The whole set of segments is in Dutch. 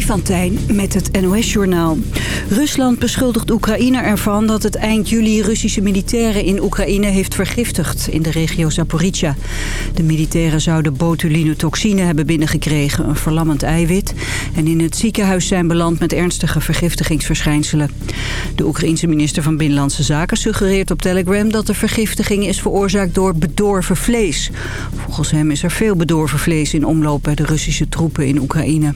Freddy met het NOS-journaal. Rusland beschuldigt Oekraïne ervan dat het eind juli Russische militairen in Oekraïne heeft vergiftigd in de regio Zaporizhia. De militairen zouden botulinetoxine hebben binnengekregen, een verlammend eiwit, en in het ziekenhuis zijn beland met ernstige vergiftigingsverschijnselen. De Oekraïense minister van Binnenlandse Zaken suggereert op Telegram dat de vergiftiging is veroorzaakt door bedorven vlees. Volgens hem is er veel bedorven vlees in omloop bij de Russische troepen in Oekraïne.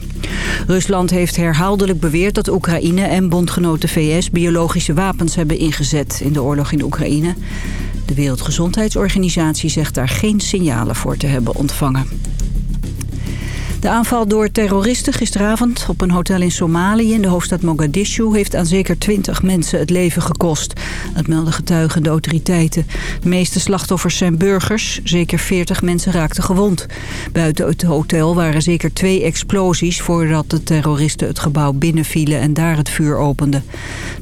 Heeft herhaaldelijk beweerd dat Oekraïne en bondgenoten VS biologische wapens hebben ingezet in de oorlog in Oekraïne. De Wereldgezondheidsorganisatie zegt daar geen signalen voor te hebben ontvangen. De aanval door terroristen gisteravond op een hotel in Somalië in de hoofdstad Mogadishu heeft aan zeker 20 mensen het leven gekost. Dat melden getuigen de autoriteiten. De meeste slachtoffers zijn burgers. Zeker 40 mensen raakten gewond. Buiten het hotel waren zeker twee explosies voordat de terroristen het gebouw binnenvielen en daar het vuur openden.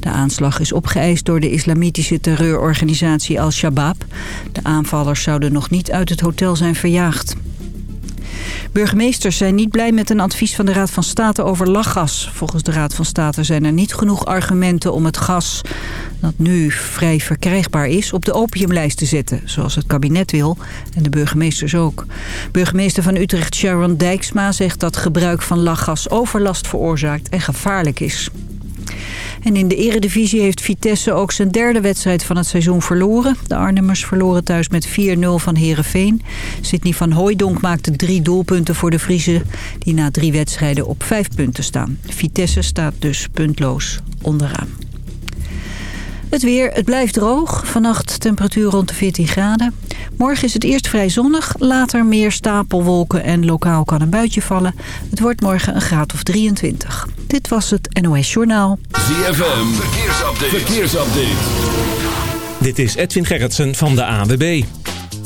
De aanslag is opgeëist door de islamitische terreurorganisatie Al-Shabaab. De aanvallers zouden nog niet uit het hotel zijn verjaagd. Burgemeesters zijn niet blij met een advies van de Raad van State over lachgas. Volgens de Raad van State zijn er niet genoeg argumenten om het gas dat nu vrij verkrijgbaar is op de opiumlijst te zetten. Zoals het kabinet wil en de burgemeesters ook. Burgemeester van Utrecht Sharon Dijksma zegt dat gebruik van lachgas overlast veroorzaakt en gevaarlijk is. En in de eredivisie heeft Vitesse ook zijn derde wedstrijd van het seizoen verloren. De Arnhemmers verloren thuis met 4-0 van Herenveen. Sidney van Hooijdonk maakte drie doelpunten voor de Vriezen... die na drie wedstrijden op vijf punten staan. Vitesse staat dus puntloos onderaan. Het weer, het blijft droog. Vannacht temperatuur rond de 14 graden. Morgen is het eerst vrij zonnig, later meer stapelwolken en lokaal kan een buitje vallen. Het wordt morgen een graad of 23. Dit was het NOS Journaal. ZFM, verkeersupdate. verkeersupdate. Dit is Edwin Gerritsen van de AWB.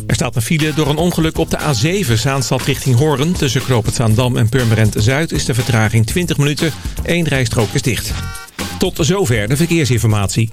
Er staat een file door een ongeluk op de A7 Zaanstad richting Hoorn. Tussen Knoop Zaandam en Purmerend Zuid is de vertraging 20 minuten. Eén rijstrook is dicht. Tot zover de verkeersinformatie.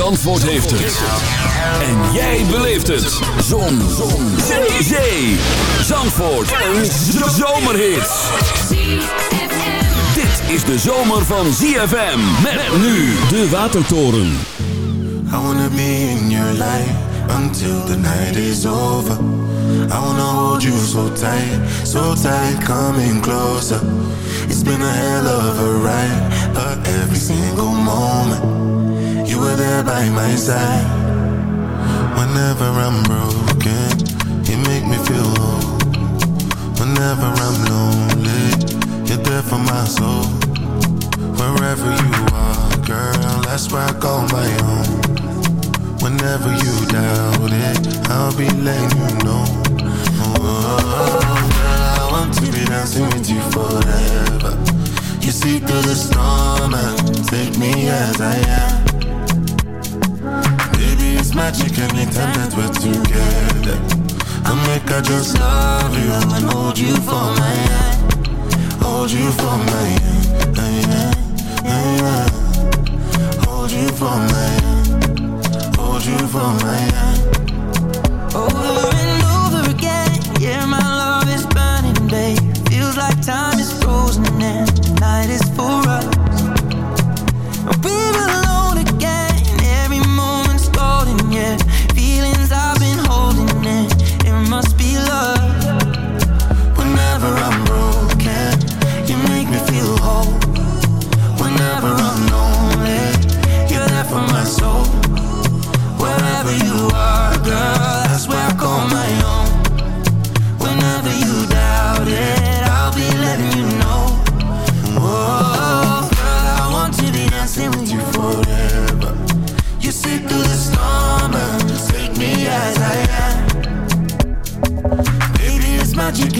Zandvoort heeft het. En jij beleeft het. Zon. Zon. Zee. Zee. Zandvoort. Een zomerhit. Dit is de zomer van ZFM. Met nu de Watertoren. I wanna be in your life until the night is over. I wanna hold you so tight, so tight, coming closer. It's been a hell of a ride, but every single moment were there by my side. Whenever I'm broken, you make me feel whole. Whenever I'm lonely, you're there for my soul. Wherever you are, girl, that's where I call my own. Whenever you doubt it, I'll be letting you know. Oh, girl, I want to be dancing with you forever. You see through the storm and take me as I am. Anytime that we're together. I make I just love you and hold you for my hand. Hold you for my hand. hand, hand. Hold you for my hand. Hold you for my hand. Over and over again, yeah, my love is burning, babe. Feels like time is frozen and night is for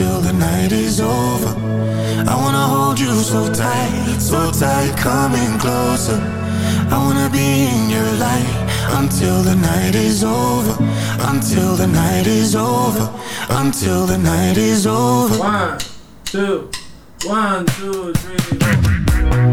until the night is over. I wanna hold you so tight, so tight, coming closer. I wanna be in your light until the night is over, until the night is over, until the night is over. One, two, one, two, three,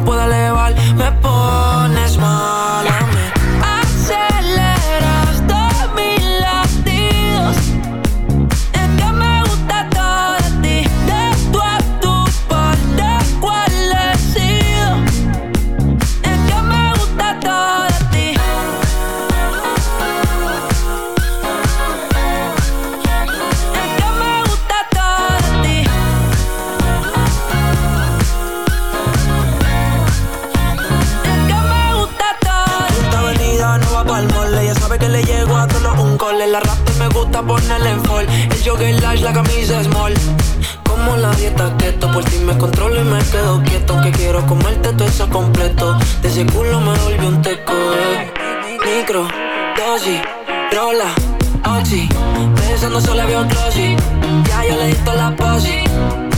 me pueda elevar, jogger large, la camisa small. Como la dieta keto, por ti me controlo y me quedo quieto. Que quiero comerte todo eso completo. De ese culo me volví un teco, eh. Micro, dosis, rola, oxi. Besando solo veo glossy. Ya yo le di la posi.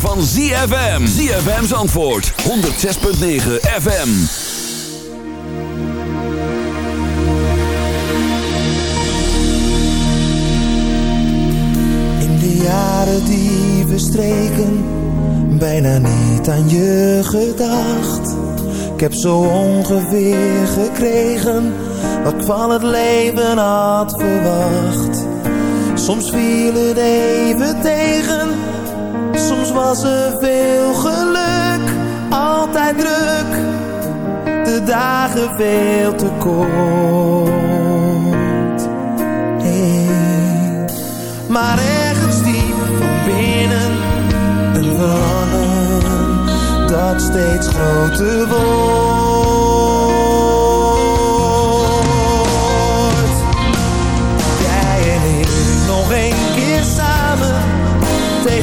Van ZFM. ZFM's antwoord 106.9 FM. In de jaren die verstreken, bijna niet aan je gedacht. Ik heb zo ongeveer gekregen wat ik van het leven had verwacht. Soms viel het even tegen, soms was er veel geluk. Altijd druk, de dagen veel te kort. Maar ergens diep van binnen een verlangen dat steeds groter wordt.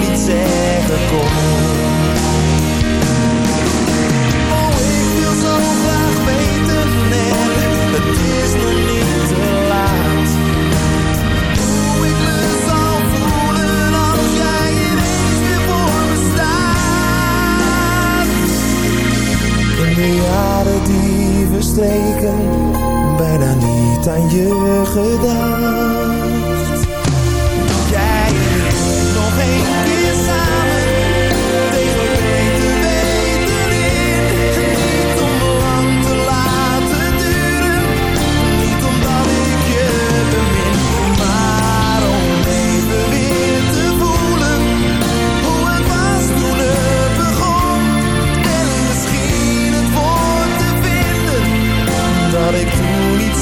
niet zeggen. Oh, ik wil zo graag weten en het is nog niet te laat. Hoe ik me zal voelen als jij ineens weer voor me staat. In de jaren die verstreken, bijna niet aan je gedacht.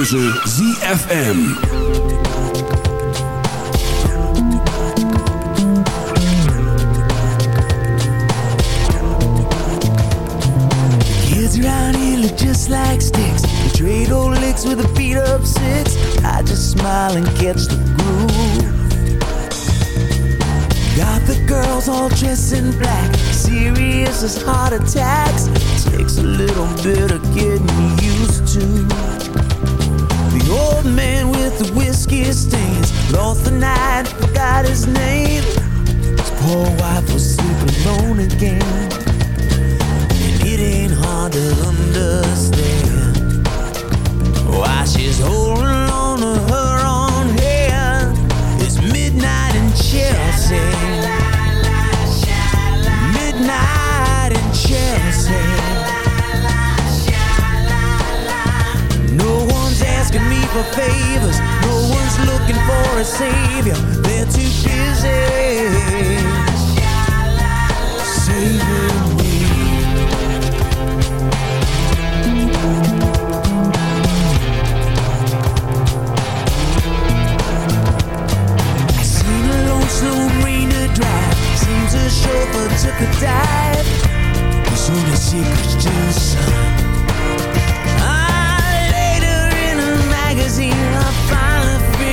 keuze ZFM. For favors. No one's looking for a savior. They're too busy saving me. I seen a lonesome marina drive. Seems a chauffeur took a dive. There's only secrets to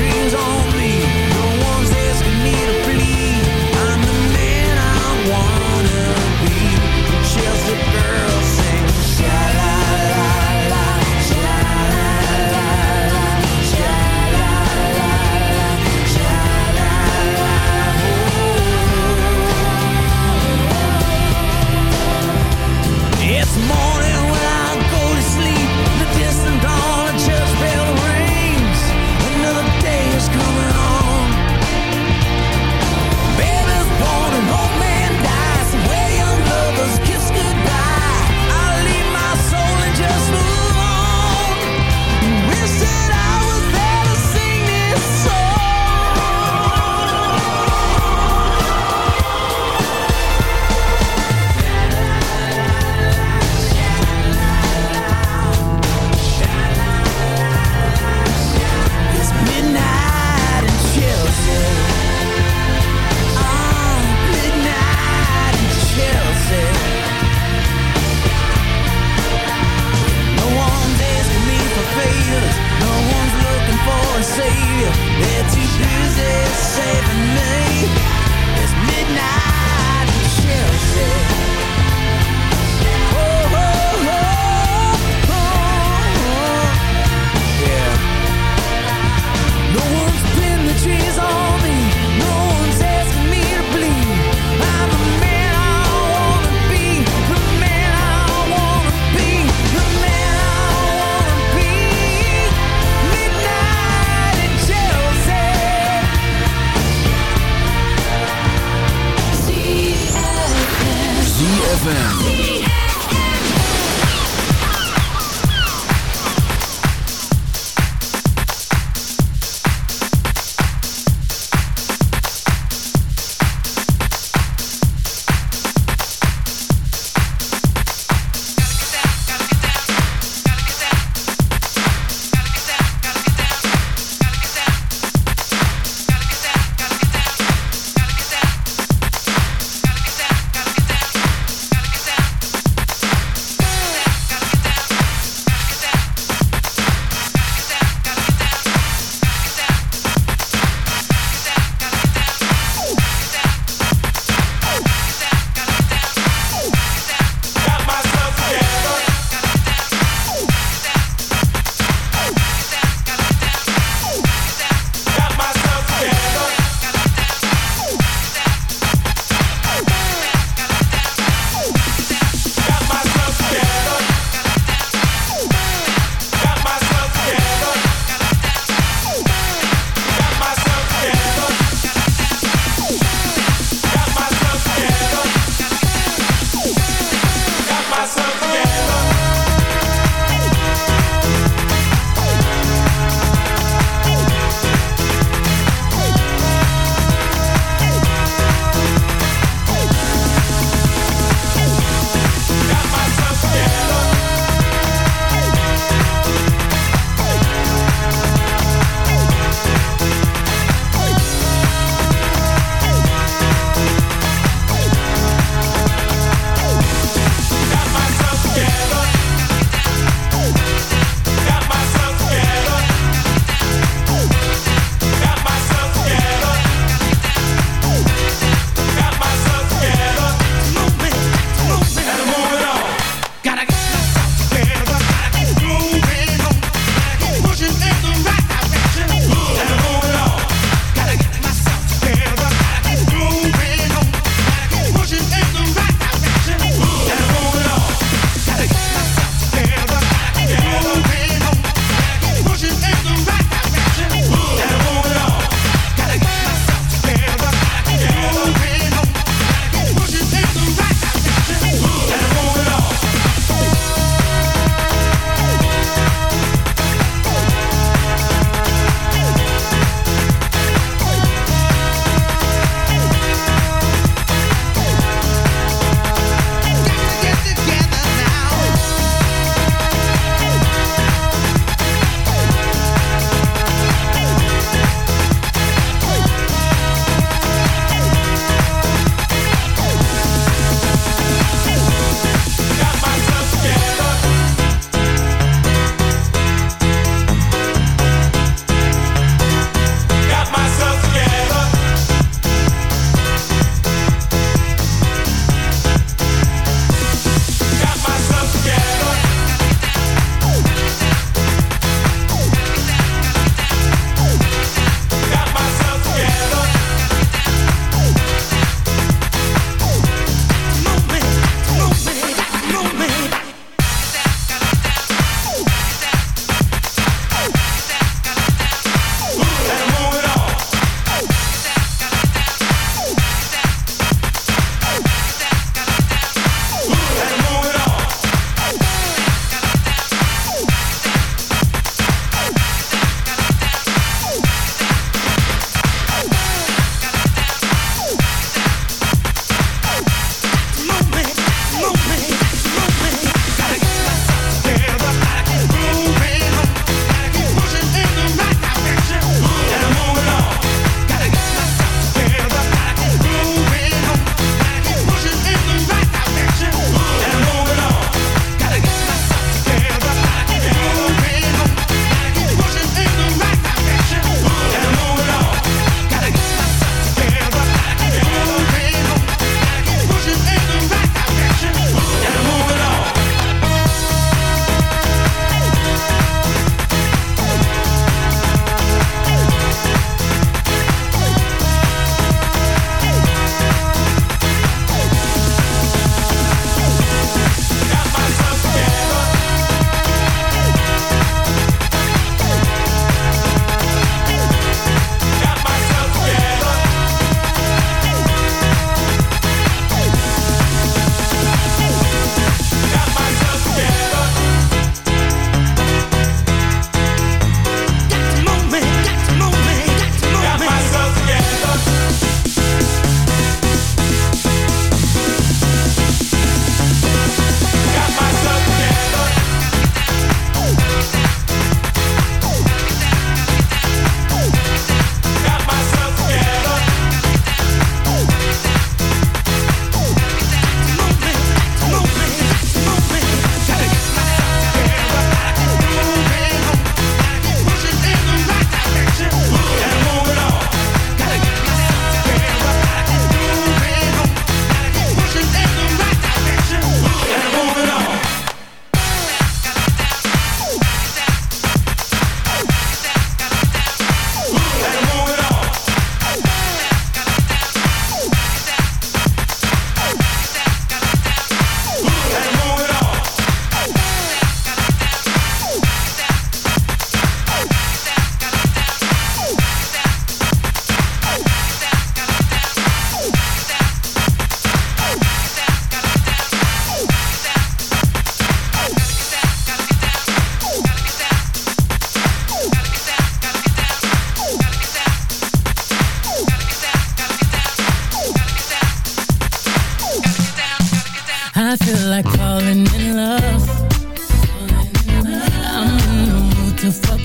Dreams on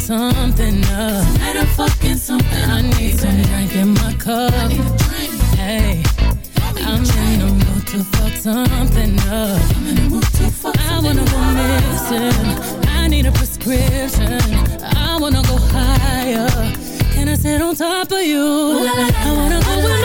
something up. Tonight I'm fucking something I need some drink in my cup. Hey, I'm in the mood to fuck something up. I wanna go missing. I need a prescription. I wanna go higher. Can I sit on top of you? I wanna go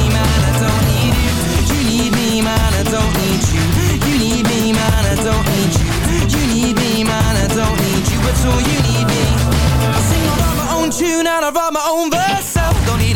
need you. You need me, man, I don't need you. You need me, man, I don't need you at all. You need me. I sing, I my own tune and I write my own verse.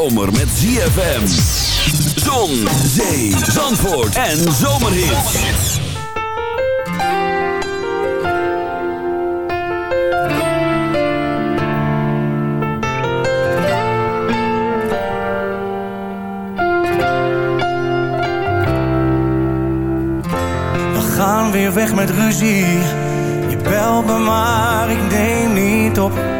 Zomer met ZFM. Zon, zee, zandvoort en zomerhits. We gaan weer weg met ruzie. Je belt me maar, ik neem niet op.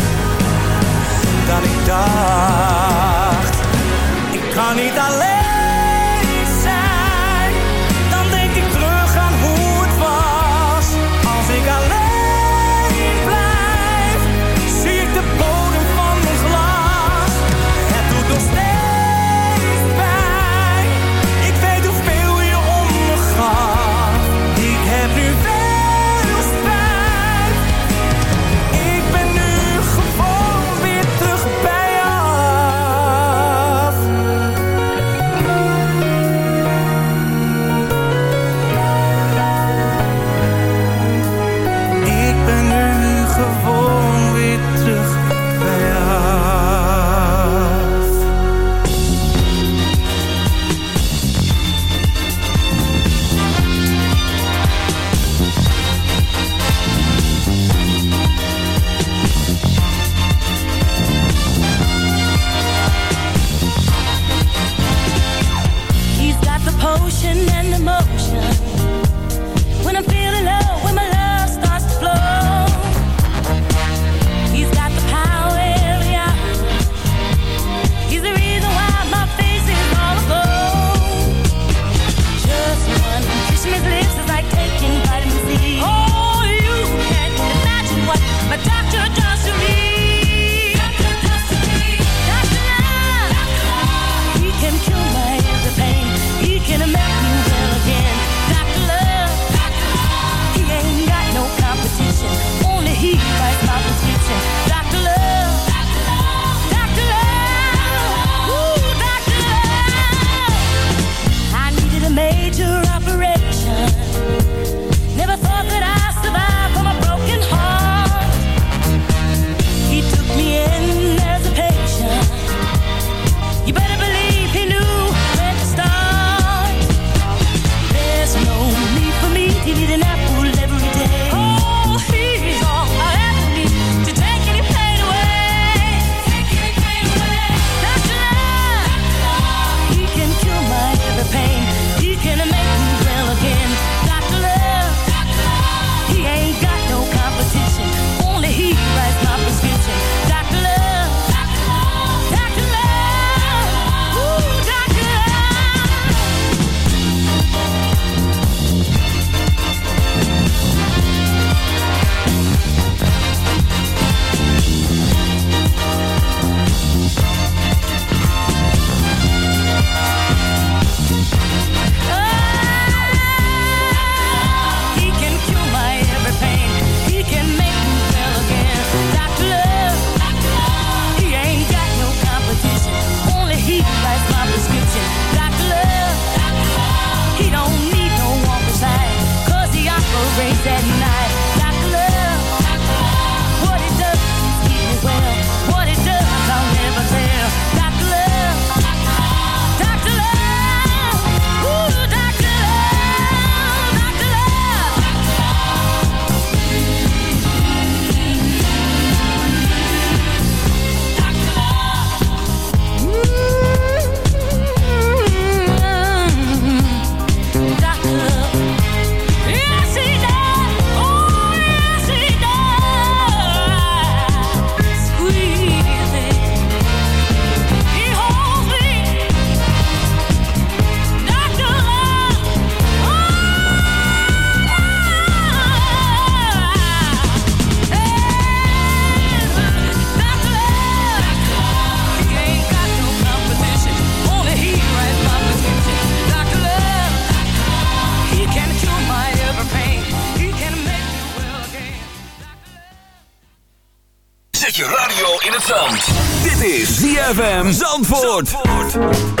Zandvoort. Zandvoort.